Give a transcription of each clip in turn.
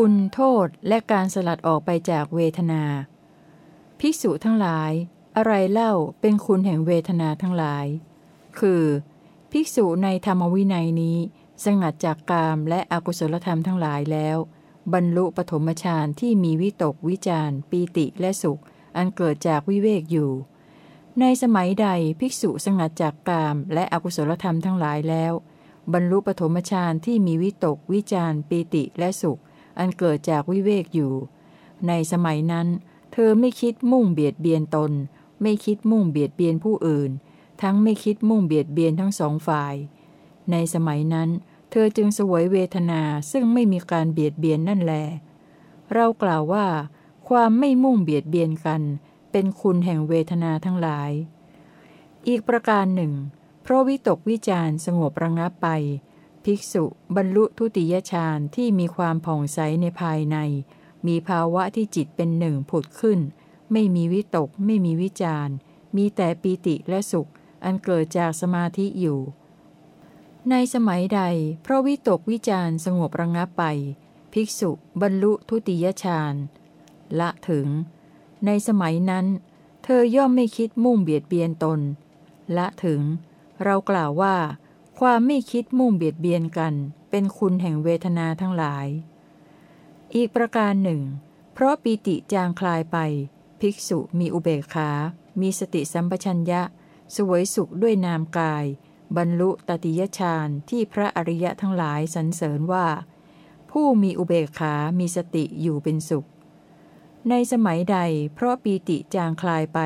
คุณโทษและการสลัดออกไปจากเวทนา ภิกษุทั้งหลาย อะไรเล่าเป็นคุณแห่งเวทนาทั้งหลาย คือ ภิกษุในธรรมวินัยนี้ สงัดจากกามและอกุศลธรรมทั้งหลายแล้ว บรรลุปฐมฌานที่มีวิตกวิจารปีติและสุข อันเกิดจากวิเวกอยู่ ในสมัยใดภิกษุสงัดจากกามและอกุศลธรรมทั้งหลายแล้วบรรลุปฐมฌานที่มีวิตกวิจารปีติและสุข อันเกิดจากวิเวกอยู่ ในสมัยนั้น เธอไม่คิดมุ่งเบียดเบียนตน ไม่คิดมุ่งเบียดเบียนผู้อื่น ทั้งไม่คิดมุ่งเบียดเบียนทั้งสองฝ่าย ในสมัยนั้น เธอจึงสวยเวทนาซึ่งไม่มีการเบียดเบียนนั่นแล เรากล่าวว่า ความไม่มุ่งเบียดเบียนกัน เป็นคุณแห่งเวทนาทั้งหลาย อีกประการหนึ่ง เพราะวิตกวิจารสงบระงับไป ภิกษุบรรลุทุติยฌานที่มีความผ่องใสในภายใน มีภาวะที่จิตเป็นหนึ่งผุดขึ้น ไม่มีวิตก ไม่มีวิจารมีแต่ปีติและสุข อันเกิดจากสมาธิอยู่ ในสมัยใดเพราะวิตกวิจารสงบระงับไป ภิกษุบรรลุทุติยฌานละถึง ในสมัยนั้น เธอย่อมไม่คิดมุ่งเบียดเบียนตน ละถึง เรากล่าวว่า ความไม่คิดมุ่งเบียดเบียนกัน เป็นคุณแห่งเวทนาทั้งหลาย อีกประการหนึ่ง เพราะปีติจางคลายไป ภิกษุมีอุเบกขา มีสติสัมปชัญญะ สวยสุขด้วยนามกาย บรรลุตติยฌานที่พระอริยะทั้งหลายสรรเสริญว่า ผู้มีอุเบกขา มีสติอยู่เป็นสุข ในสมัยใด เพราะปีติจางคลายไป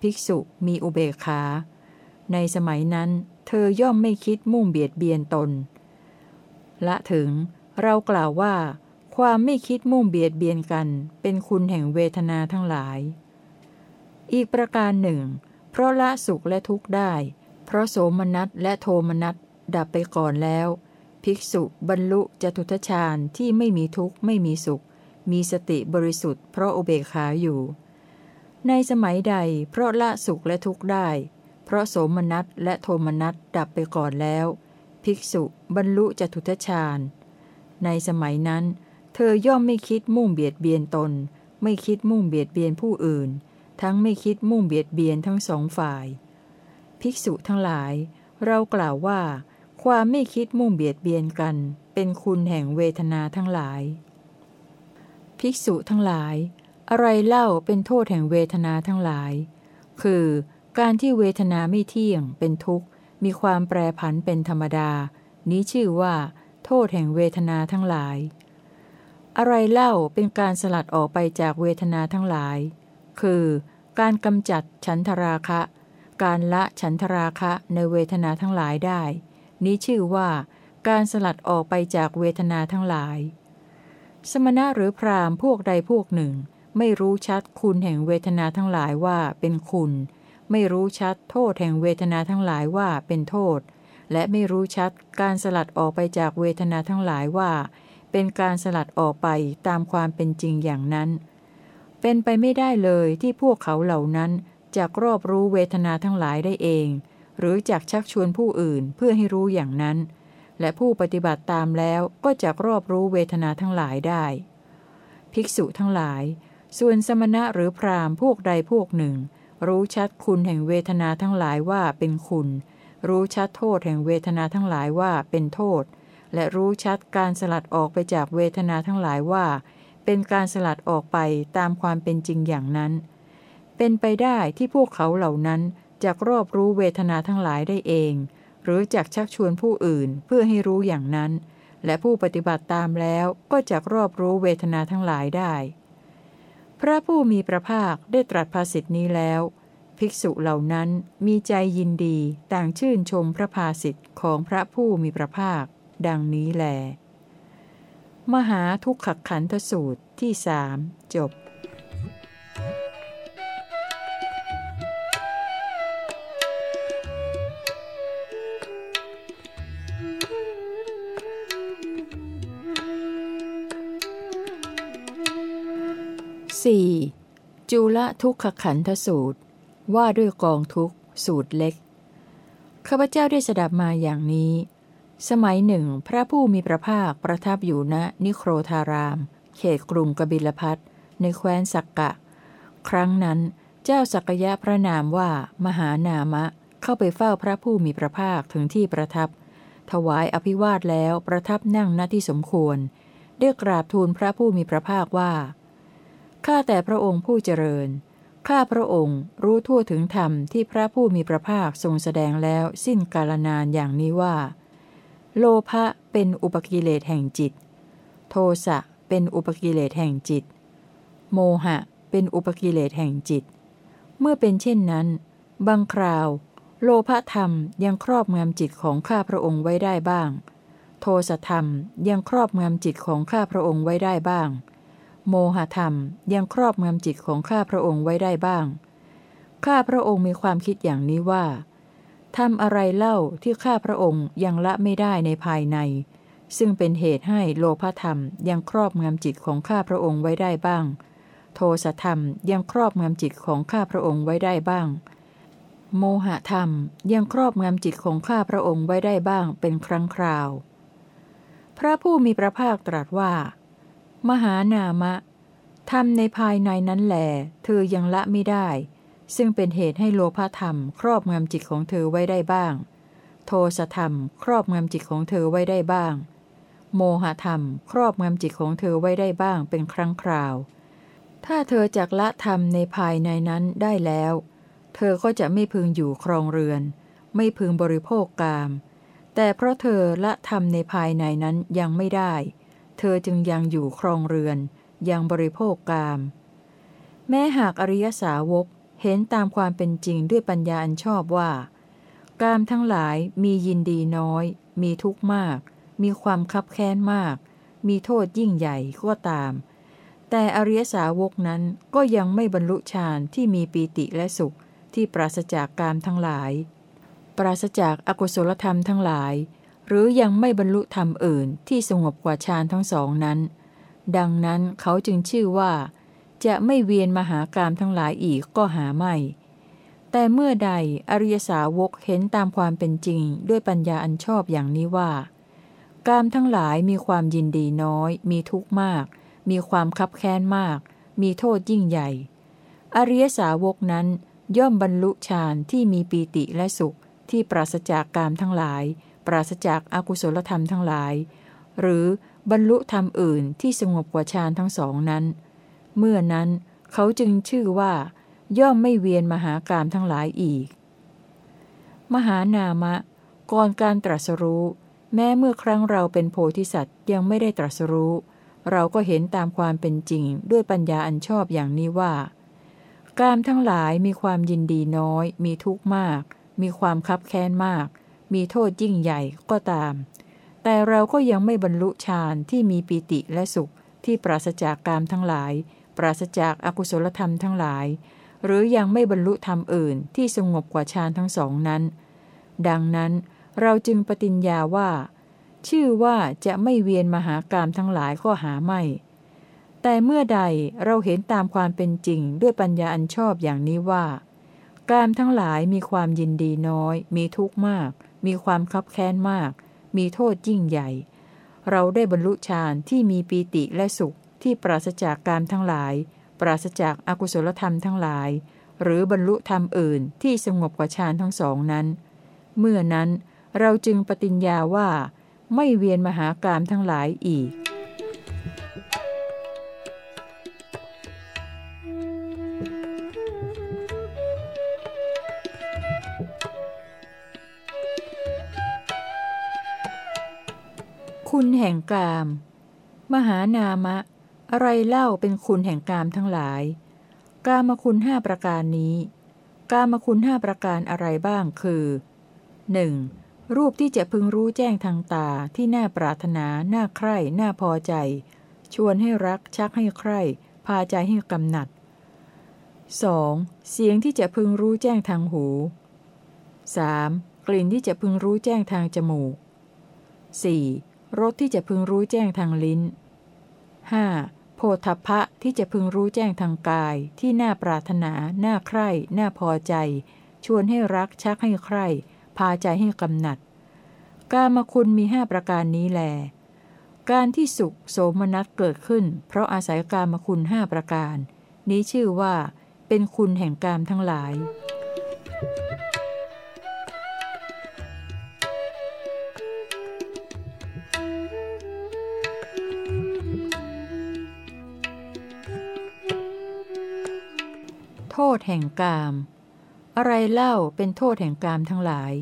ภิกษุมีอุเบกขา ในสมัยนั้น เธอย่อมไม่คิดมุ่งเบียดเบียนตน ละถึงเรากล่าวว่า ความไม่คิดมุ่งเบียดเบียนกันเป็นคุณแห่งเวทนาทั้งหลาย อีกประการหนึ่ง เพราะละสุขและทุกข์ได้ เพราะโสมนัสและโทมนัสดับไปก่อนแล้ว ภิกษุบรรลุจตุทชาญที่ไม่มีทุกข์ไม่มีสุข มีสติบริสุทธิ์เพราะอุเบกขาอยู่ ในสมัยใดเพราะละสุขและทุกข์ได้ เพราะโสมนัสและโทมนัสดับไปก่อนแล้ว ภิกษุบรรลุจตุทชาญ ในสมัยนั้น เธอย่อมไม่คิดมุ่งเบียดเบียนตน ไม่คิดมุ่งเบียดเบียนผู้อื่น ทั้งไม่คิดมุ่งเบียดเบียนทั้งสองฝ่าย ภิกษุทั้งหลาย เรากล่าวว่า ความไม่คิดมุ่งเบียดเบียนกัน เป็นคุณแห่งเวทนาทั้งหลาย ภิกษุทั้งหลาย อะไรเล่าเป็นโทษแห่งเวทนาทั้งหลาย คือ การที่เวทนาไม่เที่ยง เป็นทุกข์ มีความแปรผันเป็นธรรมดา นี้ชื่อว่า โทษแห่งเวทนาทั้งหลาย อะไรเล่าเป็นการสลัดออกไปจากเวทนาทั้งหลาย คือ การกำจัดฉันทราคะ การละฉันทราคะในเวทนาทั้งหลายได้ นี้ชื่อว่าการสลัดออกไปจากเวทนาทั้งหลาย สมณะหรือพรามพวกใดพวกหนึ่ง ไม่รู้ชัดคุณแห่งเวทนาทั้งหลายว่าเป็นคุณ ไม่รู้ชัดโทษแห่งเวทนาทั้งหลายว่าเป็นโทษ และไม่รู้ชัดการสลัดออกไปจากเวทนาทั้งหลายว่า เป็นการสลัดออกไปตามความเป็นจริงอย่างนั้น เป็นไปไม่ได้เลยที่พวกเขาเหล่านั้นจะรอบรู้เวทนาทั้งหลายได้เอง หรือจากชักชวนผู้อื่นเพื่อให้รู้อย่างนั้น และผู้ปฏิบัติตามแล้วก็จะรอบรู้เวทนาทั้งหลายได้ ภิกษุทั้งหลาย ส่วนสมณะหรือพรามพวกใดพวกหนึ่ง รู้ชัดคุณแห่งเวทนาทั้งหลายว่าเป็นคุณ รู้ชัดโทษแห่งเวทนาทั้งหลายว่าเป็นโทษ และรู้ชัดการสลัดออกไปจากเวทนาทั้งหลายว่า เป็นการสลัดออกไปตามความเป็นจริงอย่างนั้น เป็นไปได้ที่พวกเขาเหล่านั้นจะรอบรู้เวทนาทั้งหลายได้เอง หรือจักชักชวนผู้อื่นเพื่อให้รู้อย่างนั้น และผู้ปฏิบัติตามแล้วก็จะรอบรู้เวทนาทั้งหลายได้พระผู้มีพระภาคได้ตรัสภาษิตนี้แล้ว ภิกษุเหล่านั้นมีใจยินดีต่างชื่นชมพระภาษิตของพระผู้มีพระภาค ดังนี้แล มหาทุกขขันธสูตรที่สามจบ 4. จุลทุกขขันธสูตร ว่าด้วยกองทุกสูตรเล็ก ข้าพเจ้าได้สดับมาอย่างนี้ สมัยหนึ่ง พระผู้มีพระภาคประทับอยู่ณนิโครธาราม เขตกรุงกบิลพัทในแคว้นสักกะ ครั้งนั้นเจ้าสักยะพระนามว่ามหานามะ เข้าไปเฝ้าพระผู้มีพระภาคถึงที่ประทับ ถวายอภิวาทแล้วประทับนั่งณที่สมควรได้กราบทูลพระผู้มีพระภาคว่าข้าแต่พระองค์ผู้เจริญ ข้าพระองค์รู้ทั่วถึงธรรมที่พระผู้มีพระภาคทรงแสดงแล้วสิ้นกาลนานอย่างนี้ว่า โลภะเป็นอุปกิเลสแห่งจิต โทสะเป็นอุปกิเลสแห่งจิต โมหะเป็นอุปกิเลสแห่งจิต เมื่อเป็นเช่นนั้น บางคราว โลภะธรรมยังครอบงำจิตของข้าพระองค์ไว้ได้บ้าง โทสะธรรมยังครอบงำจิตของข้าพระองค์ไว้ได้บ้าง โมหธรรมยังครอบงำจิตของข้าพระองค์ไว้ได้บ้าง ข้าพระองค์มีความคิดอย่างนี้ว่าทำอะไรเล่าที่ข้าพระองค์ยังละไม่ได้ในภายใน ซึ่งเป็นเหตุให้โลภธรรมยังครอบงำจิตของข้าพระองค์ไว้ได้บ้าง โทสธรรมยังครอบงำจิตของข้าพระองค์ไว้ได้บ้าง โมหธรรมยังครอบงำจิตของข้าพระองค์ไว้ได้บ้างเป็นครั้งคราว พระผู้มีพระภาคตรัสว่า มหานามะธรรมในภายในนั้นแหลเธอยังละไม่ได้ ซึ่งเป็นเหตุให้โลภธรรม ครอบงำจิตของเธอไว้ได้บ้าง โทสธรรม ครอบงำจิตของเธอไว้ได้บ้าง โมหธรรม ครอบงำจิตของเธอไว้ได้บ้างเป็นครั้งคราว ถ้าเธอจักละธรรมในภายในนั้นได้แล้ว เธอก็จะไม่พึงอยู่ครองเรือน ไม่พึงบริโภคกาม แต่เพราะเธอละธรรมในภายในนั้นยังไม่ได้เเธอจึงยังอยู่ครองเรือน ยังบริโภคกาม แม้หากอริยสาวกเห็นตามความเป็นจริงด้วยปัญญาอันชอบว่า กามทั้งหลายมียินดีน้อย มีทุกข์มาก มีความคับแค้นมาก มีโทษยิ่งใหญ่ก็ตาม แต่อริยสาวกนั้นก็ยังไม่บรรลุฌานที่มีปีติและสุขที่ปราศจากกามทั้งหลาย ปราศจากอากุศลธรรมทั้งหลาย หรือยังไม่บรรลุธรรมอื่นที่สงบกว่าฌานทั้งสองนั้น ดังนั้นเขาจึงชื่อว่า จะไม่เวียนมาหากรามทั้งหลายอีกก็หาไม่ แต่เมื่อใดอริยสาวกเห็นตามความเป็นจริงด้วยปัญญาอันชอบอย่างนี้ว่ากรามทั้งหลายมีความยินดีน้อย มีทุกข์มาก มีความคับแค้นมาก มีโทษยิ่งใหญ่ อริยสาวกนั้นย่อมบรรลุฌานที่มีปีติและสุขที่ปราศจากกามทั้งหลาย ปราศจากอากุศลธรรมทั้งหลาย หรือบรรลุธรรมอื่นที่สงบกว่าฌานทั้งสองนั้น เมื่อนั้นเขาจึงชื่อว่า ย่อมไม่เวียนมหากรามทั้งหลายอีก มหานามะ ก่อนการตรัสรู้ แม้เมื่อครั้งเราเป็นโพธิสัตว์ยังไม่ได้ตรัสรู้ เราก็เห็นตามความเป็นจริงด้วยปัญญาอันชอบอย่างนี้ว่ากามทั้งหลายมีความยินดีน้อย มีทุกข์มาก มีความคับแค้นมาก มีโทษยิ่งใหญ่ก็ตาม แต่เราก็ยังไม่บรรลุฌานที่มีปีติและสุขที่ปราศจากกามทั้งหลาย ปราศจากอากุศลธรรมทั้งหลาย หรือยังไม่บรรลุธรรมอื่นที่สงบกว่าฌานทั้งสองนั้น ดังนั้นเราจึงปฏิญญาว่า ชื่อว่าจะไม่เวียนมหากรามทั้งหลายก็หาไม่ แต่เมื่อใดเราเห็นตามความเป็นจริงด้วยปัญญาอันชอบอย่างนี้ว่า กามทั้งหลายมีความยินดีน้อย มีทุกข์มาก มีความคับแค้นมาก มีโทษยิ่งใหญ่ เราได้บรรลุฌานที่มีปีติและสุขที่ปราศจากกามทั้งหลาย ปราศจากอากุศลธรรมทั้งหลาย หรือบรรลุธรรมอื่นที่สงบกว่าฌานทั้งสองนั้น เมื่อนั้นเราจึงปฏิญญาว่า ไม่เวียนมหากรามทั้งหลายอีก คุณแห่งกาม มหานามะ อะไรเล่าเป็นคุณแห่งกามทั้งหลาย กามคุณห้าประการนี้ กามคุณห้าประการอะไรบ้างคือ 1. รูปที่จะพึงรู้แจ้งทางตาที่น่าปรารถนา น่าใคร่ น่าพอใจ ชวนให้รัก ชักให้ใคร่ พาใจให้กำหนัด 2. เสียงที่จะพึงรู้แจ้งทางหู 3. กลิ่นที่จะพึงรู้แจ้งทางจมูก 4. รสที่จะพึงรู้แจ้งทางลิ้น 5. โพธพะที่จะพึงรู้แจ้งทางกาย ที่น่าปรารถนา น่าใคร่ น่าพอใจ ชวนให้รักชักให้ใคร่ พาใจให้กำหนัด กามคุณมีห้าประการนี้แล การที่สุขโสมนัสเกิดขึ้น เพราะอาศัยกามคุณห้าประการ นี้ชื่อว่า เป็นคุณแห่งกามทั้งหลาย โทษแห่งกาม อะไรเล่าเป็นโทษแห่งกามทั้งหลาย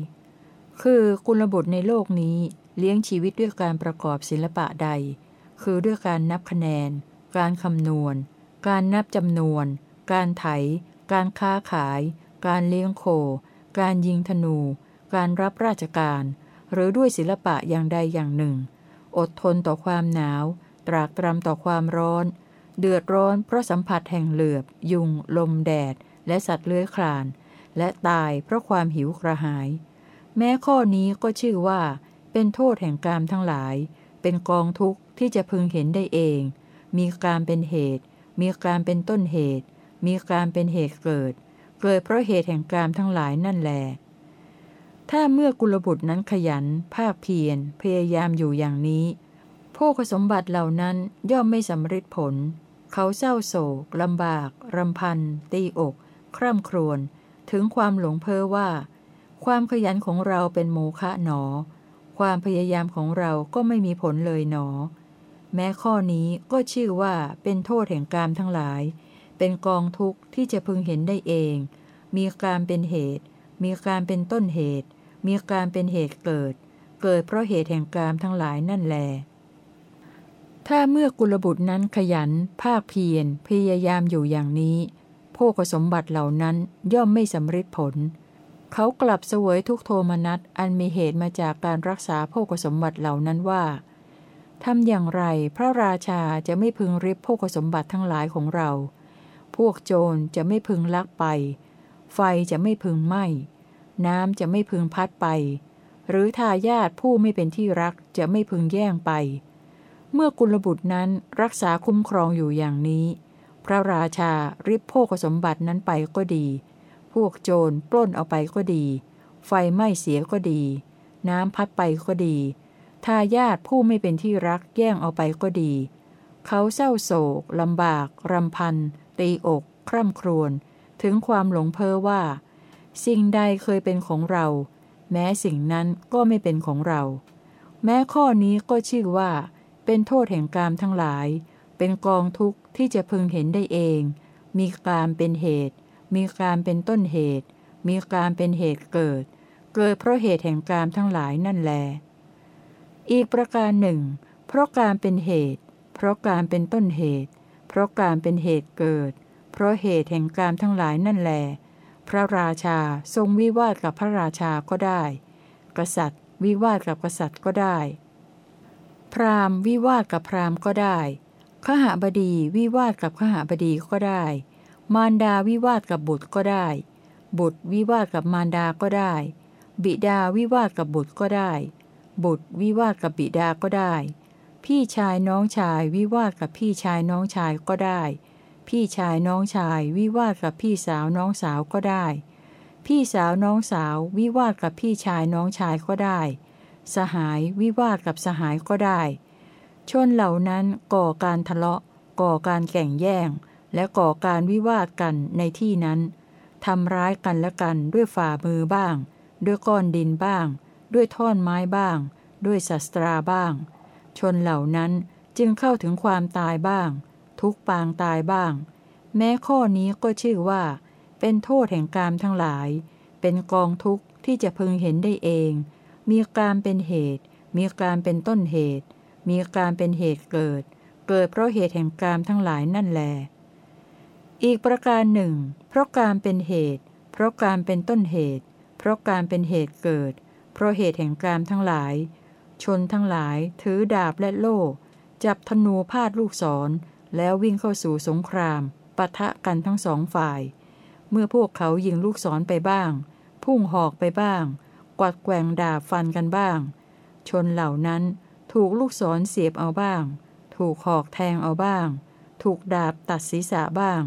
คือกุลบุตรในโลกนี้เลี้ยงชีวิตด้วยการประกอบศิลปะใด คือด้วยการนับคะแนน การคำนวณ การนับจำนวน การไถ การค้าขาย การเลี้ยงโค การยิงธนู การรับราชการ หรือด้วยศิลปะอย่างใดอย่างหนึ่ง อดทนต่อความหนาว ตรากตรำต่อความร้อน เดือดร้อนเพราะสัมผัสแห่งเหลือบ ยุง ลมแดด และสัตว์เลื้อยคลาน และตายเพราะความหิวกระหาย แม้ข้อนี้ก็ชื่อว่า เป็นโทษแห่งกามทั้งหลาย เป็นกองทุกข์ที่จะพึงเห็นได้เอง มีการเป็นเหตุ มีการเป็นต้นเหตุ มีการเป็นเหตุเกิด เกิดเพราะเหตุแห่งกามทั้งหลายนั่นแลถ้าเมื่อกุลบุตรนั้นขยัน ภาคเพียร พยายามอยู่อย่างนี้พวกสมบัติเหล่านั้นย่อมไม่สำเร็จผล เขาเศร้าโศกลำบากรำพัน ตีอก คร่ำครวญถึงความหลงเพ้อว่า ความขยันของเราเป็นโมฆะหนอ ความพยายามของเราก็ไม่มีผลเลยหนอ แม้ข้อนี้ก็ชื่อว่าเป็นโทษแห่งกามทั้งหลาย เป็นกองทุกข์ที่จะพึงเห็นได้เอง มีการเป็นเหตุ มีการเป็นต้นเหตุ มีการเป็นเหตุเกิด เกิดเพราะเหตุแห่งกามทั้งหลายนั่นแหละ ถ้าเมื่อกุลบุตรนั้นขยัน ภาคเพียรพยายามอยู่อย่างนี้โภคสมบัติเหล่านั้นย่อมไม่สำเร็จผล เขากลับเสวยทุกโทมนัสอันมีเหตุมาจากการรักษาโภคสมบัติเหล่านั้นว่าทำอย่างไรพระราชาจะไม่พึงริบโภคสมบัติทั้งหลายของเรา พวกโจรจะไม่พึงลักไป ไฟจะไม่พึงไหม้ น้ำจะไม่พึงพัดไป หรือทายาทผู้ไม่เป็นที่รักจะไม่พึงแย่งไป เมื่อกุลบุตรนั้นรักษาคุ้มครองอยู่อย่างนี้ พระราชาริบโภคสมบัตินั้นไปก็ดี พวกโจรปล้นเอาไปก็ดี ไฟไหม้เสียก็ดี น้ำพัดไปก็ดีทายาทผู้ไม่เป็นที่รักแย่งเอาไปก็ดี เขาเศร้าโศกลำบาก รำพัน ตีอก คร่ำครวญ ถึงความหลงเพ้อว่า สิ่งใดเคยเป็นของเรา แม้สิ่งนั้นก็ไม่เป็นของเรา แม้ข้อนี้ก็ชื่อว่า เป็นโทษแห่งกามทั้งหลาย เป็นกองทุกข์ที่จะพึงเห็นได้เอง มีกามเป็นเหตุ มีการเป็นต้นเหตุ มีการเป็นเหตุเกิด เกิดเพราะเหตุแห่งกามทั้งหลายนั่นแล อีกประการหนึ่ง เพราะการเป็นเหตุ เพราะการเป็นต้นเหตุ เพราะการเป็นเหตุเกิด เพราะเหตุแห่งกามทั้งหลายนั่นแล พระราชาทรงวิวาทกับพระราชาก็ได้ กษัตริย์ วิวาทกับกษัตริย์ก็ได้ พราหมณ์วิวาทกับพราหมณ์ก็ได้ขหบดีวิวาทกับขหบดีก็ได้ มารดาวิวาทกับบุตรก็ได้ บุตรวิวาทกับมารดาก็ได้ บิดาวิวาทกับบุตรก็ได้ บุตรวิวาทกับบิดาก็ได้ พี่ชายน้องชายวิวาทกับพี่ชายน้องชายก็ได้ พี่ชายน้องชายวิวาทกับพี่สาวน้องสาวก็ได้ พี่สาวน้องสาววิวาทกับพี่ชายน้องชายก็ได้ สหายวิวาทกับสหายก็ได้ ชนเหล่านั้นก่อการทะเลาะ ก่อการแข่งแย่ง และก่อการวิวาทกันในที่นั้นทำร้ายกันและกันด้วยฝ่ามือบ้าง ด้วยก้อนดินบ้าง ด้วยท่อนไม้บ้าง ด้วยศัตราบ้าง ชนเหล่านั้นจึงเข้าถึงความตายบ้าง ทุกปางตายบ้าง แม้ข้อนี้ก็ชื่อว่า เป็นโทษแห่งกามทั้งหลาย เป็นกองทุกข์ที่จะพึงเห็นได้เอง มีการเป็นเหตุ มีการเป็นต้นเหตุ มีการเป็นเหตุเกิด เกิดเพราะเหตุแห่งกามทั้งหลายนั่นแหละอีกประการหนึ่ง เพราะการเป็นเหตุ เพราะการเป็นต้นเหตุ เพราะการเป็นเหตุเกิด เพราะเหตุแห่งการทั้งหลาย ชนทั้งหลายถือดาบและโล่จับธนูพาดลูกศร แล้ววิ่งเข้าสู่สงครามปะทะกันทั้งสองฝ่าย เมื่อพวกเขายิงลูกศรไปบ้าง พุ่งหอกไปบ้าง กวัดแกว่งดาบฟันกันบ้าง ชนเหล่านั้นถูกลูกศรเสียบเอาบ้าง ถูกหอกแทงเอาบ้าง ถูกดาบตัดศีรษะบ้าง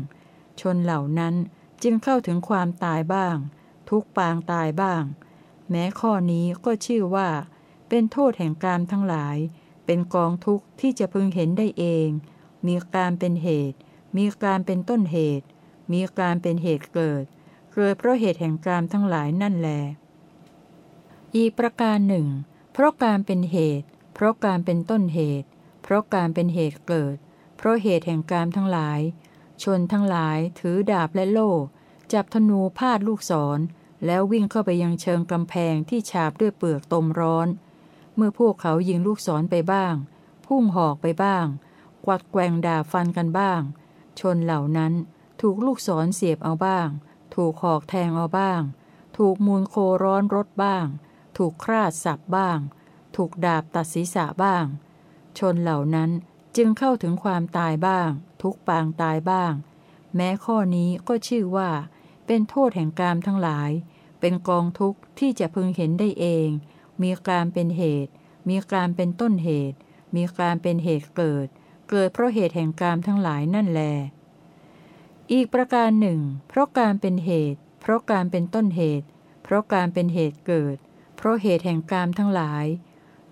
ชนเหล่านั้นจึงเข้าถึงความตายบ้าง ทุกปางตายบ้าง แม้ข้อนี้ก็ชื่อว่า เป็นโทษแห่งกามทั้งหลาย เป็นกองทุกข์ที่จะพึงเห็นได้เอง มีการเป็นเหตุ มีการเป็นต้นเหตุ มีการเป็นเหตุเกิด เกิดเพราะเหตุแห่งกามทั้งหลายนั่นแหละ อีกประการหนึ่ง เพราะการเป็นเหตุ เพราะการเป็นต้นเหตุ เพราะการเป็นเหตุเกิด เพราะเหตุแห่งกามทั้งหลาย ชนทั้งหลายถือดาบและโล่ จับธนูพาดลูกศร แล้ววิ่งเข้าไปยังเชิงกำแพงที่ฉาบด้วยเปลือกตมร้อน เมื่อพวกเขายิงลูกศรไปบ้าง พุ่งหอกไปบ้าง กวัดแกว่งดาบฟันกันบ้าง ชนเหล่านั้นถูกลูกศรเสียบเอาบ้าง ถูกหอกแทงเอาบ้าง ถูกมูลโคร้อนรถบ้าง ถูกคราดสับบ้าง ถูกดาบตัดศีรษะบ้าง ชนเหล่านั้นจึงเข้าถึงความตายบ้าง ทุกปางตายบ้าง แม้ข้อนี้ก็ชื่อว่า เป็นโทษแห่งกามทั้งหลาย เป็นกองทุกข์ที่จะพึงเห็นได้เอง มีการเป็นเหตุ มีการเป็นต้นเหตุ มีการเป็นเหตุเกิด เกิดเพราะเหตุแห่งกามทั้งหลายนั่นแล อีกประการหนึ่ง เพราะการเป็นเหตุ เพราะการเป็นต้นเหตุ เพราะการเป็นเหตุเกิด เพราะเหตุแห่งกามทั้งหลาย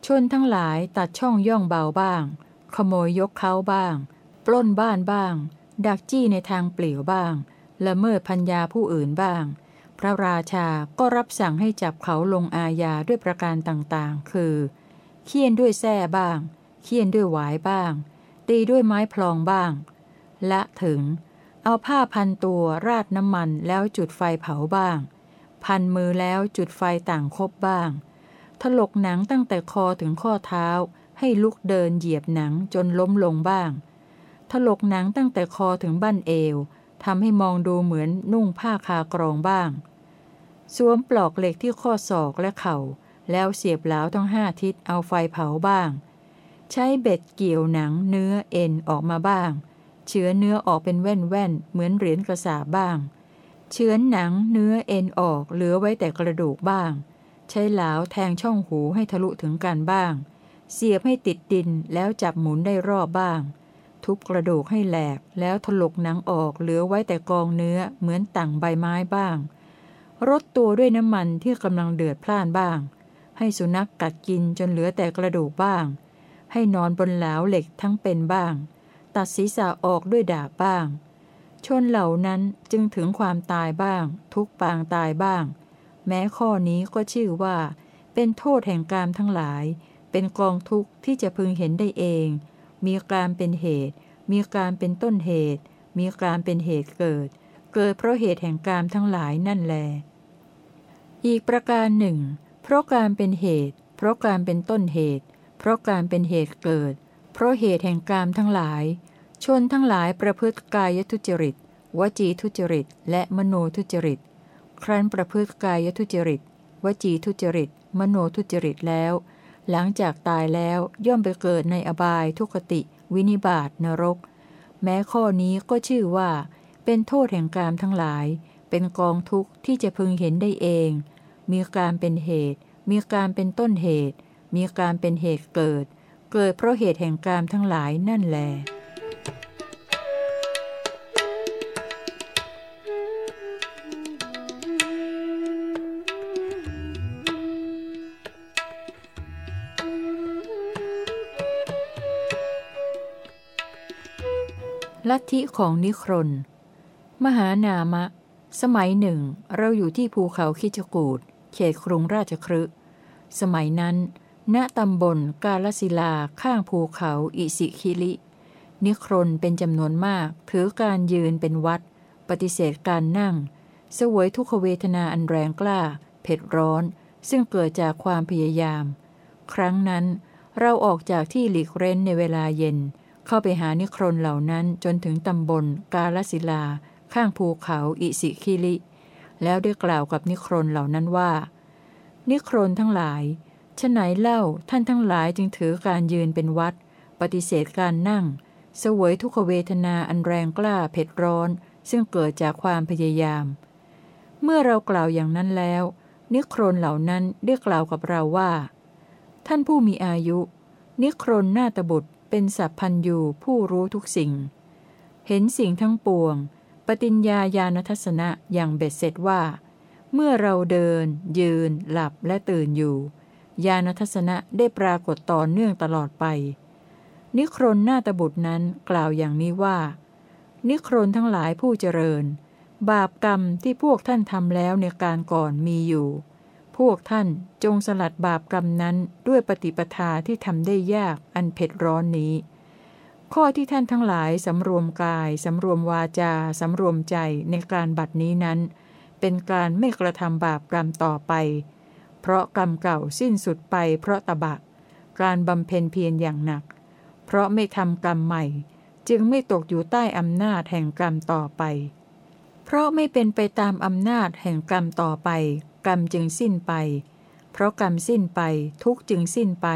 ชนทั้งหลายตัดช่องย่องเบาบ้าง ขโมยยกเขาบ้าง ปล้นบ้านบ้าง ดักจี้ในทางเปลี่ยวบ้าง ละเมิดพัญญาผู้อื่นบ้าง พระราชาก็รับสั่งให้จับเขาลงอาญาด้วยประการต่างๆ คือ เคี่ยนด้วยแส้บ้าง เคี่ยนด้วยหวายบ้าง ตีด้วยไม้พลองบ้าง และถึง เอาผ้าพันตัวราดน้ำมันแล้วจุดไฟเผาบ้าง พันมือแล้วจุดไฟต่างคบบ้าง ถลกหนังตั้งแต่คอถึงข้อเท้า ให้ลุกเดินเหยียบหนังจนล้มลงบ้าง ถลกหนังตั้งแต่คอถึงบั้นเอวทำให้มองดูเหมือนนุ่งผ้าคากรองบ้าง สวมปลอกเหล็กที่ข้อศอกและเขา่า แล้วเสียบเหลาทั้งห้าทิศเอาไฟเผาบ้าง ใช้เบ็ดเกี่ยวหนังเนื้อเอ็นออกมาบ้าง เชื้อเนื้อออกเป็นแว่นแว่นเหมือนเหรียญกระสาบ้าง เชื้อหนังเนื้อเอ็นออกเหลือไว้แต่กระดูกบ้าง ใช้เหลาแทงช่องหูให้ทะลุถึงกันบ้าง เสียบให้ติดดินแล้วจับหมุนได้รอบบ้าง ทุบกระดูกให้แหลกแล้วถลกหนังออกเหลือไว้แต่กองเนื้อเหมือนต่างใบไม้บ้างรดตัวด้วยน้ำมันที่กำลังเดือดพล่านบ้าง ให้สุนัขกกัดกินจนเหลือแต่กระดูกบ้าง ให้นอนบนเหลาเหล็กทั้งเป็นบ้าง ตัดศีรษะออกด้วยดาบบ้าง ชนเหล่านั้นจึงถึงความตายบ้าง ทุกปางตายบ้าง แม้ข้อนี้ก็ชื่อว่า เป็นโทษแห่งกามทั้งหลาย เป็นกองทุกข์ที่จะพึงเห็นได้เอง มีการเป็นเหตุ มีการเป็นต้นเหตุ มีการเป็นเหตุเกิด เกิดเพราะเหตุแห่งกามทั้งหลายนั่นแล อีกประการหนึ่ง เพราะการเป็นเหตุ เพราะการเป็นต้นเหตุ เพราะการเป็นเหตุเกิด เพราะเหตุแห่งกามทั้งหลาย ชนทั้งหลายประพฤติกายทุจริต วจีทุจริต และมโนทุจริต ครั้นประพฤติกายทุจริต วจีทุจริต มโนทุจริตแล้ว หลังจากตายแล้วย่อมไปเกิดในอบายทุกติ วินิบาตนรก แม้ข้อนี้ก็ชื่อว่า เป็นโทษแห่งกามทั้งหลาย เป็นกองทุกข์ที่จะพึงเห็นได้เอง มีการเป็นเหตุ มีการเป็นต้นเหตุ มีการเป็นเหตุเกิด เกิดเพราะเหตุแห่งกามทั้งหลายนั่นแหละ ลัทธิของนิครน มหานามะ สมัยหนึ่ง เราอยู่ที่ภูเขาคิจกูดเขตกรุงราชครึสมัยนั้น ณตำบลกาลสิลาข้างภูเขาอิสิคิลิ นิครนเป็นจำนวนมาก ถือการยืนเป็นวัด ปฏิเสธการนั่ง สวยทุกขเวทนาอันแรงกล้า เผ็ดร้อน ซึ่งเกิดจากความพยายาม ครั้งนั้นเราออกจากที่หลีกเร้นในเวลาเย็น เข้าไปหานิครนเหล่านั้นจนถึงตำบล กาลสิลา ข้างภูเขาอิสิคิลิ แล้วได้กล่าวกับนิครนเหล่านั้นว่า นิครนทั้งหลายฉไหนเล่าท่านทั้งหลายจึงถือการยืนเป็นวัด ปฏิเสธการนั่ง เสวยทุกเวทนาอันแรงกล้าเผ็ดร้อน ซึ่งเกิดจากความพยายาม เมื่อเรากล่าวอย่างนั้นแล้ว นิครนเหล่านั้นได้กล่าวกับเราว่า ท่านผู้มีอายุ นิครนนาตบุตร เป็นสัพพันยูผู้รู้ทุกสิ่ง เห็นสิ่งทั้งปวง ปฏิญญาญาณทัศนะอย่างเบ็ดเสร็จว่า เมื่อเราเดิน ยืน หลับและตื่นอยู่ ญาณทัศนะได้ปรากฏต่อเนื่องตลอดไป นิครนหน้าตบุตรนั้นกล่าวอย่างนี้ว่า นิครนทั้งหลายผู้เจริญ บาปกรรมที่พวกท่านทำแล้วในการก่อนมีอยู่ พวกท่านจงสลัดบาปกรรมนั้นด้วยปฏิปทาที่ทำได้ยากอันเผ็ดร้อนนี้ ข้อที่ท่านทั้งหลายสำรวมกายสำรวมวาจาสำรวมใจในการบัดนี้นั้น เป็นการไม่กระทำบาปกรรมต่อไป เพราะกรรมเก่าสิ้นสุดไปเพราะตบะ การบำเพ็ญเพียรอย่างหนัก เพราะไม่ทำกรรมใหม่ จึงไม่ตกอยู่ใต้อำนาจแห่งกรรมต่อไป เพราะไม่เป็นไปตามอำนาจแห่งกรรมต่อไป กรรมจึงสิ้นไป เพราะกรรมสิ้นไป ทุกจึงสิ้นไป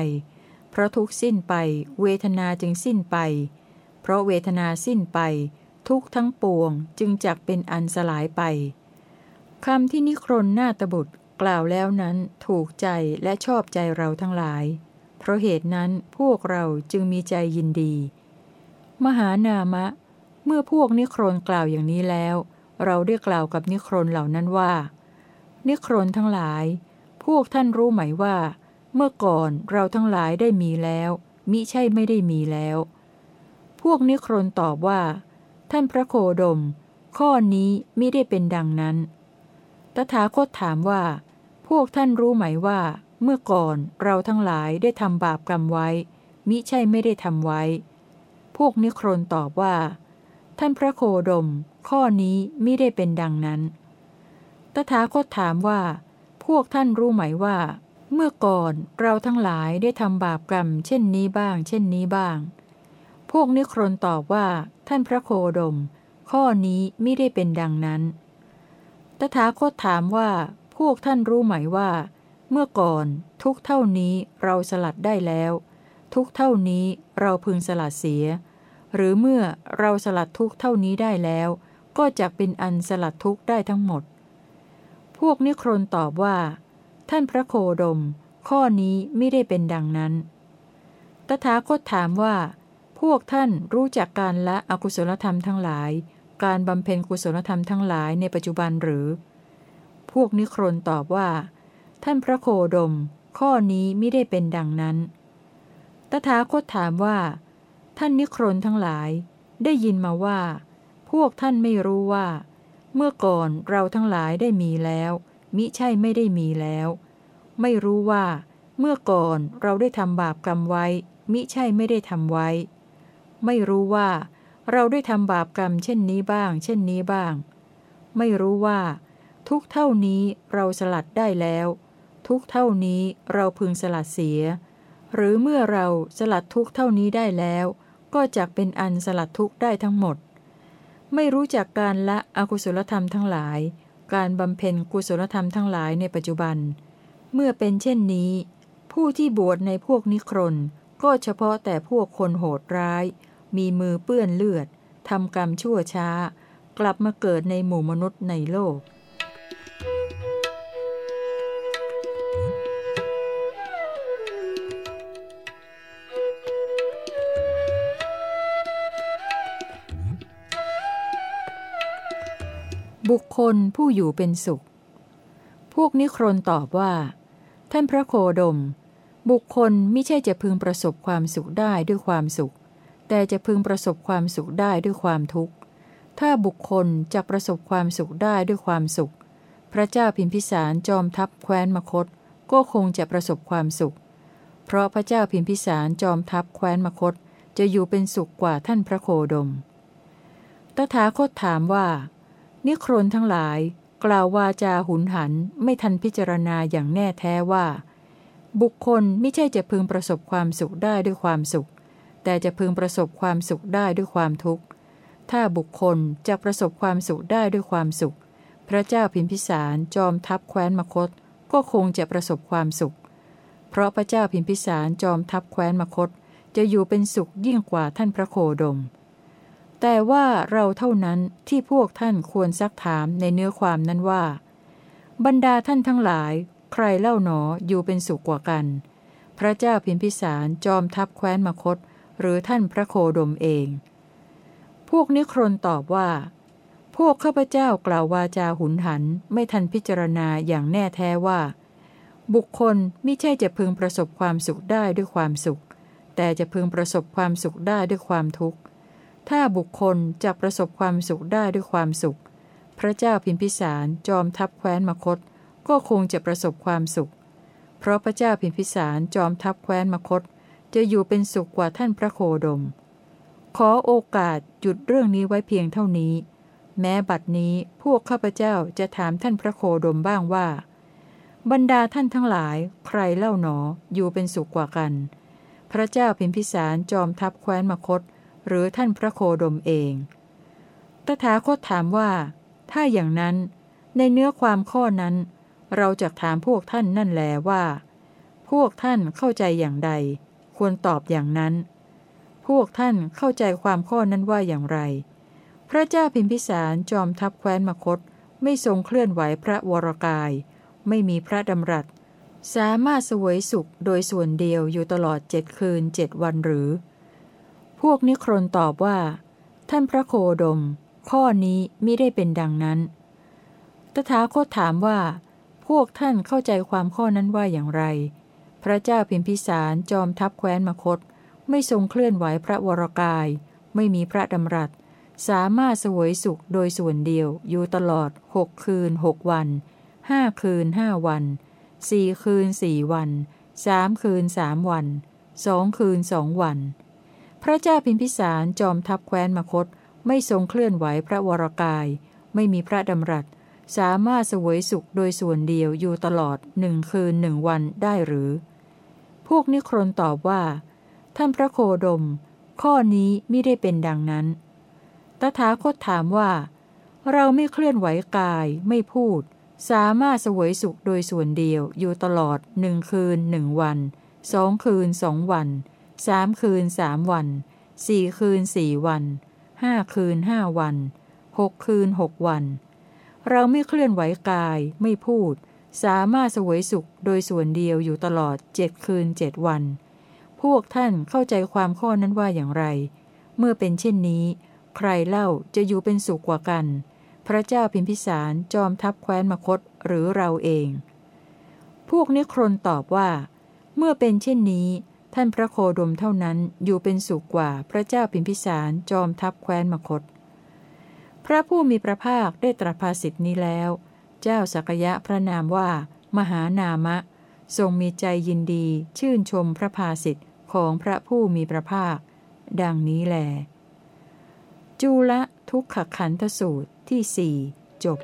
เพราะทุกสิ้นไป เวทนาจึงสิ้นไป เพราะเวทนาสิ้นไป ทุกทั้งปวงจึงจักเป็นอันสลายไปคำที่นิครนหน้าตบุตรกล่าวแล้วนั้นถูกใจและชอบใจเราทั้งหลาย เพราะเหตุนั้นพวกเราจึงมีใจยินดี มหานามะ เมื่อพวกนิครนกล่าวอย่างนี้แล้ว เราได้กล่าวกับนิครนเหล่านั้นว่า นิครนทั้งหลาย พวกท่านรู้ไหมว่า เมื่อก่อนเราทั้งหลายได้มีแล้ว มิใช่ไม่ได้มีแล้ว พวกนิครนตอบว่า ท่านพระโคดม ข้อนี้มิได้เป็นดังนั้น ตถาคตถามว่า พวกท่านรู้ไหมว่า เมื่อก่อนเราทั้งหลายได้ทำบาปกรรมไว้ มิใช่ไม่ได้ทำไว้ พวกนิครนตอบว่า ท่านพระโคดม ข้อนี้มิได้เป็นดังนั้น ตถาคตถามว่า พวกท่านรู้ไหมว่า เมื่อก่อนเราทั้งหลายได้ทำบาปกรรม เช่นนี้บ้าง เช่นนี้บ้าง พวกนิครนตอบว่า ท่านพระโคดม ข้อนี้ไมิได้เป็นดังนั้น ตถาคตถามว่า พวกท่านรู้ไหมว่า เมื่อก่อนทุกเท่านี้เราสลัดได้แล้ว ทุกเท่านี้เราพึงสลัดเสีย หรือเมื่อเราสลัดทุกเท่านี้ได้แล้ว ก็จะเป็นอันสลัดทุกได้ทั้งหมด พวกนิครนตอบว่า ท่านพระโคดม ข้อนี้ไม่ได้เป็นดังนั้น ตถาคตถามว่า พวกท่านรู้จักการละอกุศลธรรมทั้งหลาย การบำเพ็ญกุศลธรรมทั้งหลายในปัจจุบันหรือ พวกนิครนตอบว่า ท่านพระโคดม ข้อนี้ไม่ได้เป็นดังนั้น ตถาคตถามว่า ท่านนิครนทั้งหลาย ได้ยินมาว่า พวกท่านไม่รู้ว่า เมื่อก่อนเราทั้งหลายได้มีแล้ว มิใช่ไม่ได้มีแล้ว ไม่รู้ว่า เมื่อก่อนเราได้ทำบาปกรรมไว้ มิใช่ไม่ได้ทำไว้ ไม่รู้ว่า เราได้ทำบาปกรรมเช่นนี้บ้าง เช่นนี้บ้าง ไม่รู้ว่า ทุกเท่านี้เราสลัดได้แล้ว ทุกเท่านี้เราพึงสลัดเสีย หรือเมื่อเราสลัดทุกเท่านี้ได้แล้ว ก็จะเป็นอันสลัดทุกได้ทั้งหมด ไม่รู้จักการละอกุศลธรรมทั้งหลาย การบำเพ็ญกุศลธรรมทั้งหลายในปัจจุบัน เมื่อเป็นเช่นนี้ ผู้ที่บวชในพวกนิครนก็เฉพาะแต่พวกคนโหดร้าย มีมือเปื้อนเลือดทำกรรมชั่วช้า กลับมาเกิดในหมู่มนุษย์ในโลก บุคคลผู้อยู่เป็นสุข พวกนิครนตอบว่า ท่านพระโคดม บุคคลไม่ใช่จะพึงประสบความสุขได้ด้วยความสุข แต่จะพึงประสบความสุขได้ด้วยความทุกข์ ถ้าบุคคลจะประสบความสุขได้ด้วยความสุข พระเจ้าพิมพิสารจอมทัพแคว้นมคต ก็คงจะประสบความสุข เพราะพระเจ้าพิมพิสารจอมทัพแคว้นมคตจะอยู่เป็นสุขกว่าท่านพระโคดม ตถาคตถามว่า นิครนทั้งหลาย กล่าววาจาหุนหันไม่ทันพิจารณาอย่างแน่แท้ว่า บุคคลไม่ใช่จะพึงประสบความสุขได้ด้วยความสุข แต่จะพึงประสบความสุขได้ด้วยความทุกข์ ถ้าบุคคลจะประสบความสุขได้ด้วยความสุข พระเจ้าพิมพิสารจอมทัพแคว้นมคต ก็คงจะประสบความสุข เพราะพระเจ้าพิมพิสารจอมทัพแคว้นมคต จะอยู่เป็นสุขยิ่งกว่าท่านพระโคดม แต่ว่าเราเท่านั้นที่พวกท่านควรซักถามในเนื้อความนั้นว่า บรรดาท่านทั้งหลาย ใครเล่าหนออยู่เป็นสุขกว่ากัน พระเจ้าพิมพิสารจอมทัพแคว้นมคต หรือท่านพระโคดมเอง พวกนิครนตอบว่า พวกข้าพเจ้ากล่าววาจาหุนหันไม่ทันพิจารณาอย่างแน่แท้ว่า บุคคลไม่ใช่จะพึงประสบความสุขได้ด้วยความสุข แต่จะพึงประสบความสุขได้ด้วยความทุกข์ ถ้าบุคคลจะประสบความสุขได้ด้วยความสุข พระเจ้าพิมพิสารจอมทัพแคว้นมคต ก็คงจะประสบความสุข เพราะพระเจ้าพิมพิสารจอมทัพแคว้นมคต จะอยู่เป็นสุขกว่าท่านพระโคดม ขอโอกาสหยุดเรื่องนี้ไว้เพียงเท่านี้ แม้บัดนี้พวกข้าพเจ้าจะถามท่านพระโคดมบ้างว่า บรรดาท่านทั้งหลาย ใครเล่าหนออยู่เป็นสุขกว่ากัน พระเจ้าพิมพิสารจอมทัพแคว้นมคต หรือท่านพระโคดมเอง ตถาคตถามว่า ถ้าอย่างนั้น ในเนื้อความข้อนั้น เราจะถามพวกท่านนั่นแลว่า พวกท่านเข้าใจอย่างใด ควรตอบอย่างนั้น พวกท่านเข้าใจความข้อนั้นว่าอย่างไร พระเจ้าพิมพิสารจอมทัพแคว้นมคตไม่ทรงเคลื่อนไหวพระวรกาย ไม่มีพระดำรัส สามารถสวยสุขโดยส่วนเดียวอยู่ตลอดเจ็ดคืนเจ็ดวันหรือ พวกนิครนตอบว่า ท่านพระโคดม ข้อนี้ไมิได้เป็นดังนั้น ตถาคตถามว่า พวกท่านเข้าใจความข้อนั้นว่าอย่างไร พระเจ้าพิมพิสารจอมทัพแคว้นมคต ไม่ทรงเคลื่อนไหวพระวรกาย ไม่มีพระดำรัส สามารถสวยสุขโดยส่วนเดียว อยู่ตลอดหกคืนหกวันห้าคืนห้าวันสี่คืนสี่วันสามคืนสามวันสองคืนสองวัน พระเจ้าพิมพิสารจอมทัพแคว้นมคต ไม่ทรงเคลื่อนไหวพระวรกาย ไม่มีพระดำรัส สามารถสวยสุขโดยส่วนเดียวอยู่ตลอดหนึ่งคืนหนึ่งวันได้หรือ พวกนิครนตอบว่า ท่านพระโคดม ข้อนี้ไม่ได้เป็นดังนั้น ตถาคตถามว่า เราไม่เคลื่อนไหวกายไม่พูด สามารถสวยสุขโดยส่วนเดียวอยู่ตลอดหนึ่งคืนหนึ่งวันสองคืนสองวัน สามคืนสามวันสี่คืนสี่วันห้าคืนห้าวันหกคืนหกวัน เราไม่เคลื่อนไหวกายไม่พูด สามารถสวยสุขโดยส่วนเดียวอยู่ตลอดเจ็ดคืนเจ็ดวัน พวกท่านเข้าใจความข้อนั้นว่าอย่างไร เมื่อเป็นเช่นนี้ ใครเล่าจะอยู่เป็นสุขกว่ากัน พระเจ้าพิมพิสารจอมทัพแคว้นมคตหรือเราเอง พวกนิครนตอบว่า เมื่อเป็นเช่นนี้ ท่านพระโคดมเท่านั้นอยู่เป็นสุขกว่าพระเจ้าพิมพิสารจอมทัพแคว้นมคต พระผู้มีพระภาคได้ตรัสภาสิทธินี้แล้ว เจ้าสักยะพระนามว่า มหานามะ ทรงมีใจยินดี ชื่นชมพระภาสิทธิ์ของพระผู้มีพระภาค ดังนี้แลจูละทุกขขันธสูตรที่สี่จบ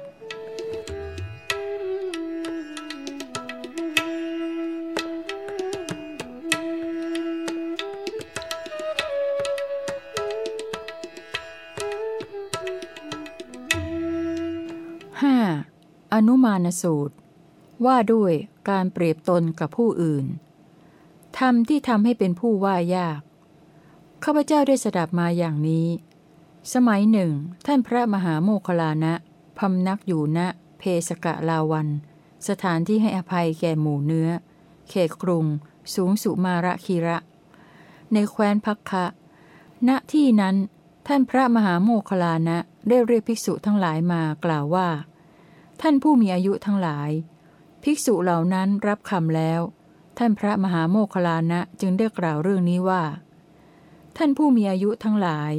นุมานสูตร ว่าด้วยการเปรียบตนกับผู้อื่นทำที่ทำให้เป็นผู้ว่ายาก ข้าพเจ้าได้สดับมาอย่างนี้ สมัยหนึ่ง ท่านพระมหาโมคลานะพำนักอยู่ณเพสกะลาวัน สถานที่ให้อภัยแก่หมู่เนื้อ เขตกรุง สูงสุมาระคีระ ในแคว้นพักคะ ณที่นั้น ท่านพระมหาโมคลานะได้เรียกภิกษุทั้งหลายมากล่าวว่า ท่านผู้มีอายุทั้งหลาย ภิกษุเหล่านั้นรับคำแล้ว ท่านพระมหาโมคลานะจึงได้กล่าวเรื่องนี้ว่า ท่านผู้มีอายุทั้งหลาย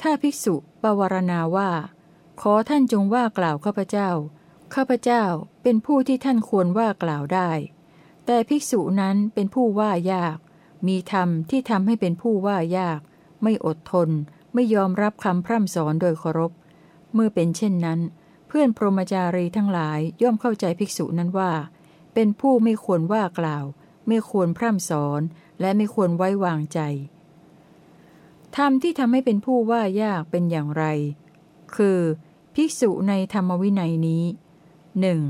ถ้าภิกษุปวารณาว่า ขอท่านจงว่ากล่าวข้าพเจ้า ข้าพเจ้าเป็นผู้ที่ท่านควรว่ากล่าวได้ แต่ภิกษุนั้นเป็นผู้ว่ายาก มีธรรมที่ทำให้เป็นผู้ว่ายาก ไม่อดทน ไม่ยอมรับคำพร่ำสอนโดยเคารพ เมื่อเป็นเช่นนั้น เพื่อนพรหมจารีทั้งหลายย่อมเข้าใจภิกษุนั้นว่า เป็นผู้ไม่ควรว่ากล่าว ไม่ควรพร่ำสอน และไม่ควรไว้วางใจธรรมที่ทำให้เป็นผู้ว่ายากเป็นอย่างไร คือ ภิกษุในธรรมวินัยนี้หนึ่ง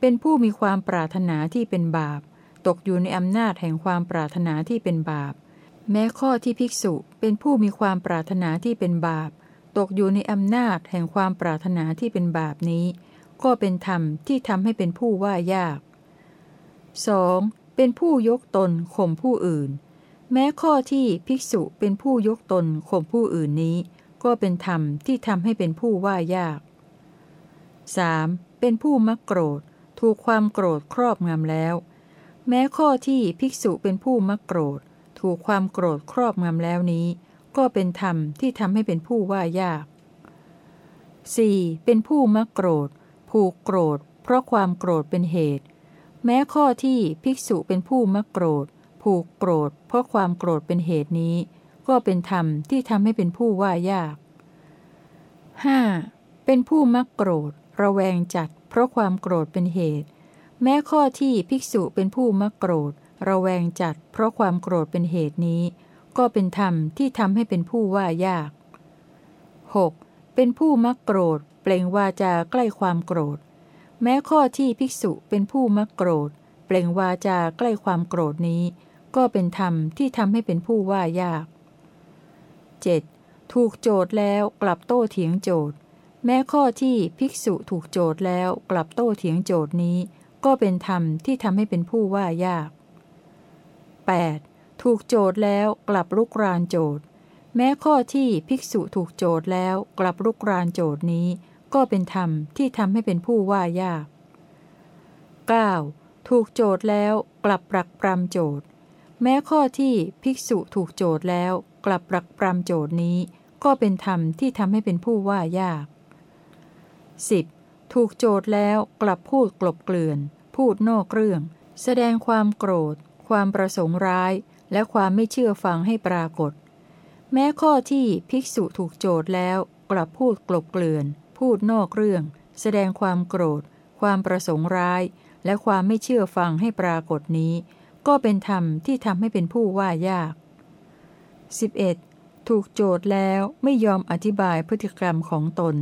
เป็นผู้มีความปรารถนาที่เป็นบาป ตกอยู่ในอำนาจแห่งความปรารถนาที่เป็นบาป แม้ข้อที่ภิกษุเป็นผู้มีความปรารถนาที่เป็นบาป ตกอยู่ในอำนาจแห่งความปรารถนาที่เป็นบาปนี้ ก็เป็นธรรมที่ทำให้เป็นผู้ว่ายาก 2. เป็นผู้ยกตนข่มผู้อื่น แม้ข้อที่ภิกษุเป็นผู้ยกตนข่มผู้อื่นนี้ ก็เป็นธรรมที่ทำให้เป็นผู้ว่ายาก 3. เป็นผู้มักโกรธ ถูกความโกรธครอบงำแล้ว แม้ข้อที่ภิกษุเป็นผู้มักโกรธ ถูกความโกรธครอบงำแล้วนี้ ก็เป็นธรรมที่ทำให้เป็นผู้ว่ายาก 4. เป็นผู้มักโกรธ ผูกโกรธ เพราะความโกรธเป็นเหตุ แม้ข้อที่ภิกษุเป็นผู้มักโกรธ ผูกโกรธ เพราะความโกรธเป็นเหตุนี้ ก็เป็นธรรมที่ทำให้เป็นผู้ว่ายาก 5. เป็นผู้มักโกรธ ระแวงจัด เพราะความโกรธเป็นเหตุ แม้ข้อที่ภิกษุเป็นผู้มักโกรธ ระแวงจัด เพราะความโกรธเป็นเหตุนี้ ก็เป็นธรรมที่ทำให้เป็นผู้ว่ายาก 6. เป็นผู้มักโกรธ เปล่งวาจาใกล้ความโกรธ แม้ข้อที่ภิกษุเป็นผู้มักโกรธ เปล่งวาจาใกล้ความโกรธนี้ ก็เป็นธรรมที่ทำให้เป็นผู้ว่ายาก 7. ถูกโจทย์แล้วกลับโต้เถียงโจทย์ แม้ข้อที่ภิกษุถูกโจทย์แล้วกลับโต้เถียงโจทย์นี้ ก็เป็นธรรมที่ทำให้เป็นผู้ว่ายาก 8. ถูกโจทย์แล้วกลับลุกรานโจทย์ แม้ข้อที่ภิกษุถูกโจทย์แล้วกลับลุกรานโจทย์นี้ ก็เป็นธรรมที่ทำให้เป็นผู้ว่ายาก 9. ถูกโจทย์แล้วกลับปรักปรำโจทย์ แม้ข้อที่ภิกษุถูกโจทย์แล้วกลับปรักปรำโจทย์นี้ ก็เป็นธรรมที่ทำให้เป็นผู้ว่ายาก 10. ถูกโจทย์แล้วกลับพูดกลบเกลื่อน พูดนอกเรื่อง แสดงความโกรธ ความประสงค์ร้าย และความไม่เชื่อฟังให้ปรากฏ แม้ข้อที่ภิกษุถูกโจทย์แล้วกลับพูดกลบเกลื่อน พูดนอกเรื่อง แสดงความโกรธ ความประสงค์ร้าย และความไม่เชื่อฟังให้ปรากฏนี้ ก็เป็นธรรมที่ทำให้เป็นผู้ว่ายาก 11. ถูกโจทย์แล้วไม่ยอมอธิบายพฤติกรรมของตน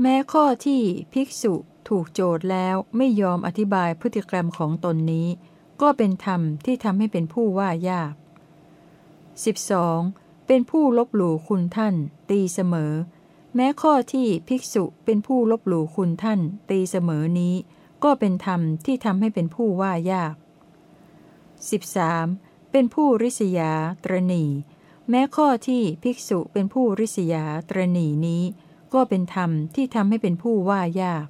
แม้ข้อที่ภิกษุถูกโจทย์แล้วไม่ยอมอธิบายพฤติกรรมของตนนี้ ก็เป็นธรรมที่ทำให้เป็นผู้ว่ายาก 12. เป็นผู้ลบหลู่คุณท่าน ตีเสมอ แม้ข้อที่ภิกษุเป็นผู้ลบหลู่คุณท่าน ตีเสมอนี้ ก็เป็นธรรมที่ทำให้เป็นผู้ว่ายาก 13. เป็นผู้ริษยา ตรณี แม้ข้อที่ภิกษุเป็นผู้ริษยา ตรณีนี้ ก็เป็นธรรมที่ทำให้เป็นผู้ว่ายาก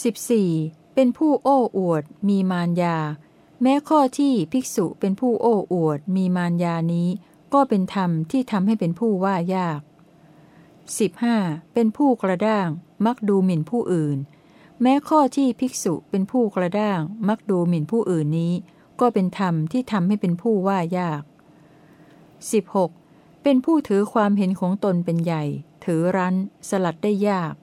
14. เป็นผู้โอ้อวด มีมารยา แม้ข้อที่ภิกษุเป็นผู้โอ้อวด มีมารยานี้ ก็เป็นธรรมที่ทำให้เป็นผู้ว่ายาก 15. เป็นผู้กระด้าง มักดูหมิ่นผู้อื่น แม้ข้อที่ภิกษุเป็นผู้กระด้าง มักดูหมิ่นผู้อื่นนี้ ก็เป็นธรรมที่ทำให้เป็นผู้ว่ายาก 16. เป็นผู้ถือความเห็นของตนเป็นใหญ่ ถือรั้น สลัดได้ยาก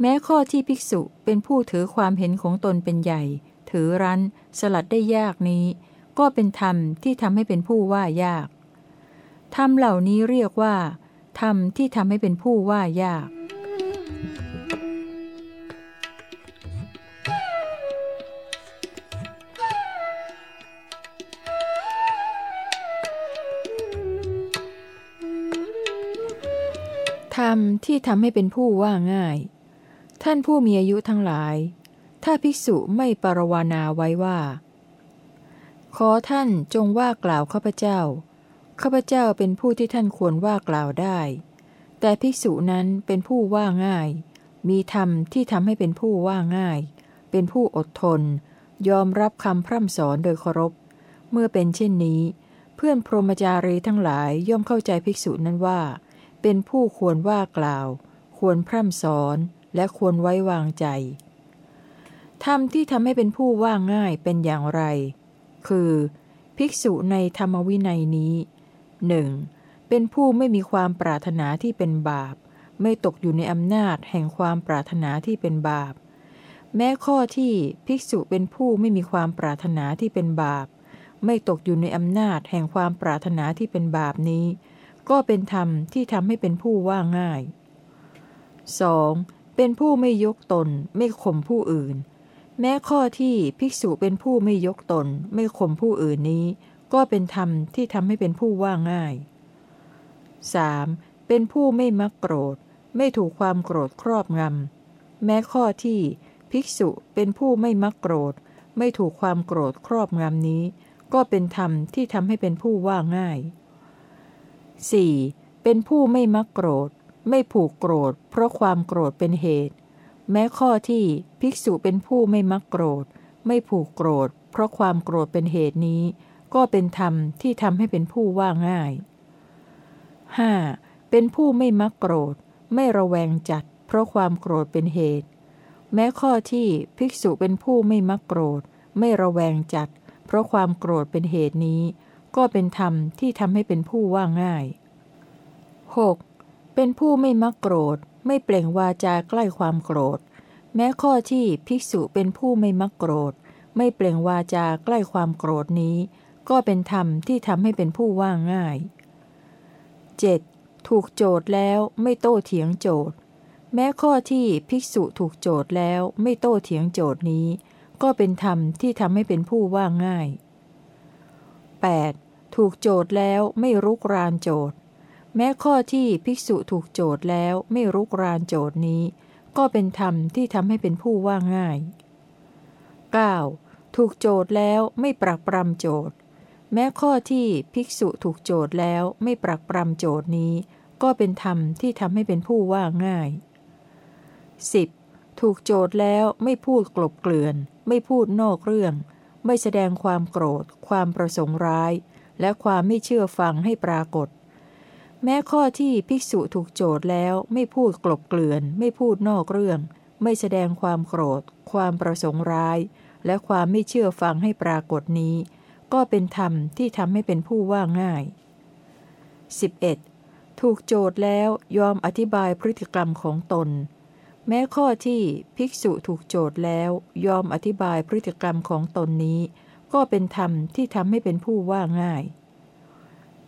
แม้ข้อที่ภิกษุเป็นผู้ถือความเห็นของตนเป็นใหญ่ ถือรั้น สลัดได้ยากนี้ ก็เป็นธรรมที่ทำให้เป็นผู้ว่ายาก ธรรมเหล่านี้เรียกว่า ธรรมที่ทำให้เป็นผู้ว่ายาก ธรรมที่ทำให้เป็นผู้ว่าง่าย ท่านผู้มีอายุทั้งหลาย ถ้าภิกษุไม่ปรวานาไว้ว่า ขอท่านจงว่ากล่าวข้าพเจ้า ข้าพเจ้าเป็นผู้ที่ท่านควรว่ากล่าวได้ แต่ภิกษุนั้นเป็นผู้ว่าง่าย มีธรรมที่ทำให้เป็นผู้ว่าง่าย เป็นผู้อดทน ยอมรับคำพร่ำสอนโดยเคารพ เมื่อเป็นเช่นนี้ เพื่อนพรหมจารีทั้งหลายย่อมเข้าใจภิกษุนั้นว่า เป็นผู้ควรว่ากล่าว ควรพร่ำสอน และควรไว้วางใจธรรมที่ทำให้เป็นผู้ว่าง่ายเป็นอย่างไร คือ ภิกษุในธรรมวินัยนี้หนึ่งเป็นผู้ไม่มีความปรารถนาที่เป็นบาป ไม่ตกอยู่ในอำนาจแห่งความปรารถนาที่เป็นบาป แม้ข้อที่ภิกษุเป็นผู้ไม่มีความปรารถนาที่เป็นบาป ไม่ตกอยู่ในอำนาจแห่งความปรารถนาที่เป็นบาปนี้ ก็เป็นธรรมที่ทำให้เป็นผู้ว่าง่าย 2. เป็นผู้ไม่ยกตน ไม่ข่มผู้อื่น แม้ข้อที่ภิกษุเป็นผู้ไม่ยกตน ไม่ข่มผู้อื่นนี้ ก็เป็นธรรมที่ทำให้เป็นผู้ว่าง่าย 3. เป็นผู้ไม่มักโกรธ ไม่ถูกความโกรธครอบงำ แม้ข้อที่ภิกษุเป็นผู้ไม่มักโกรธ ไม่ถูกความโกรธครอบงำนี้ ก็เป็นธรรมที่ทำให้เป็นผู้ว่าง่าย 4. เป็นผู้ไม่มักโกรธ ไม่ผูกโกรธ เพราะความโกรธเป็นเหตุ แม้ข้อที่ภิกษุเป็นผู้ไม่มักโกรธ ไม่ผูกโกรธ เพราะความโกรธเป็นเหตุนี้ ก็เป็นธรรมที่ทำให้เป็นผู้ว่าง่าย 5. เป็นผู้ไม่มักโกรธ ไม่ระแวงจัด เพราะความโกรธเป็นเหตุ แม้ข้อที่ภิกษุเป็นผู้ไม่มักโกรธ ไม่ระแวงจัด เพราะความโกรธเป็นเหตุนี้ ก็เป็นธรรมที่ทำให้เป็นผู้ว่าง่าย 6. เป็นผู้ไม่มักโกรธ ไม่เปล่งวาจาใกล้ความโกรธ แม้ข้อที่ภิกษุเป็นผู้ไม่มักโกรธ ไม่เปล่งวาจาใกล้ความโกรธนี้ ก็เป็นธรรมที่ทำให้เป็นผู้ว่าง่าย 7. ถูกโจทย์แล้วไม่โต้เถียงโจทย์ แม้ข้อที่ภิกษุถูกโจทย์แล้วไม่โต้เถียงโจทย์นี้ ก็เป็นธรรมที่ทำให้เป็นผู้ว่าง่าย 8. ถูกโจทย์แล้วไม่รุกรานโจทย์ แม้ข้อที่ภิกษุถูกโจทย์แล้วไม่รุกรานโจทย์นี้ ก็เป็นธรรมที่ทำให้เป็นผู้ว่าง่าย 9. ถูกโจทย์แล้วไม่ปรักปรำโจทย์ แม้ข้อที่ภิกษุถูกโจทย์แล้วไม่ปรักปรำโจทย์นี้ ก็เป็นธรรมที่ทำให้เป็นผู้ว่าง่าย 10. ถูกโจทย์แล้วไม่พูดกลบเกลื่อน ไม่พูดนอกเรื่อง ไม่แสดงความโกรธ ความประสงค์ร้าย และความไม่เชื่อฟังให้ปรากฏ แม้ข้อที่ภิกษุถูกโจทย์แล้วไม่พูดกลบเกลื่อน ไม่พูดนอกเรื่อง ไม่แสดงความโกรธ ความประสงค์ร้าย และความไม่เชื่อฟังให้ปรากฏนี้ ก็เป็นธรรมที่ทำให้เป็นผู้ว่าง่าย 11. ถูกโจทย์แล้วยอมอธิบายพฤติกรรมของตน แม้ข้อที่ภิกษุถูกโจทย์แล้วยอมอธิบายพฤติกรรมของตนนี้ ก็เป็นธรรมที่ทำให้เป็นผู้ว่าง่าย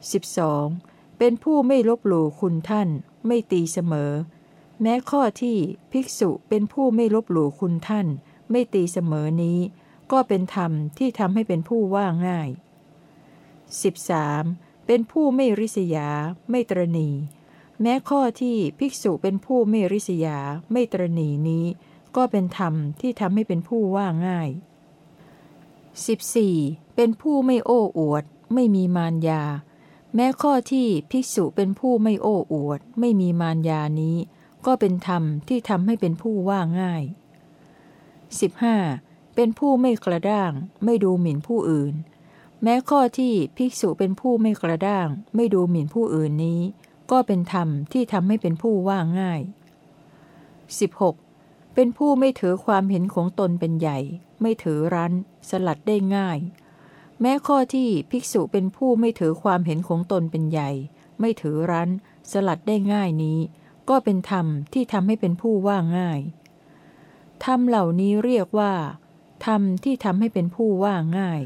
12. เป็นผู้ไม่ลบหลู่คุณท่าน ไม่ตีเสมอ แม้ข้อที่ภิกษุเป็นผู้ไม่ลบหลู่คุณท่าน ไม่ตีเสมอนี้ ก็เป็นธรรมที่ทำให้เป็นผู้ว่าง่าย 13. เป็นผู้ไม่ริษยา ไม่ตรณีแม้ข้อที่ภิกษุเป็นผู้ไม่ริษยา ไม่ตรณีนี้ ก็เป็นธรรมที่ทำให้เป็นผู้ว่าง่าย 14. เป็นผู้ไม่โอ้อวด ไม่มีมารยา แม้ข้อที่ภิกษุเป็นผู้ไม่โอ้อวด ไม่มีมารยานี้ ก็เป็นธรรมที่ทำให้เป็นผู้ว่าง่าย 15. เป็นผู้ไม่กระด้าง ไม่ดูหมิ่นผู้อื่น แม้ข้อที่ภิกษุเป็นผู้ไม่กระด้าง ไม่ดูหมิ่นผู้อื่นนี้ ก็เป็นธรรมที่ทำให้เป็นผู้ว่าง่าย 16. เป็นผู้ไม่ถือความเห็นของตนเป็นใหญ่ ไม่ถือรั้น สลัดได้ง่าย แม้ข้อที่ภิกษุเป็นผู้ไม่ถือความเห็นของตนเป็นใหญ่ ไม่ถือรั้น สลัดได้ง่ายนี้ ก็เป็นธรรมที่ทำให้เป็นผู้ว่าง่าย ธรรมเหล่านี้เรียกว่า ธรรมที่ทำให้เป็นผู้ว่าง่าย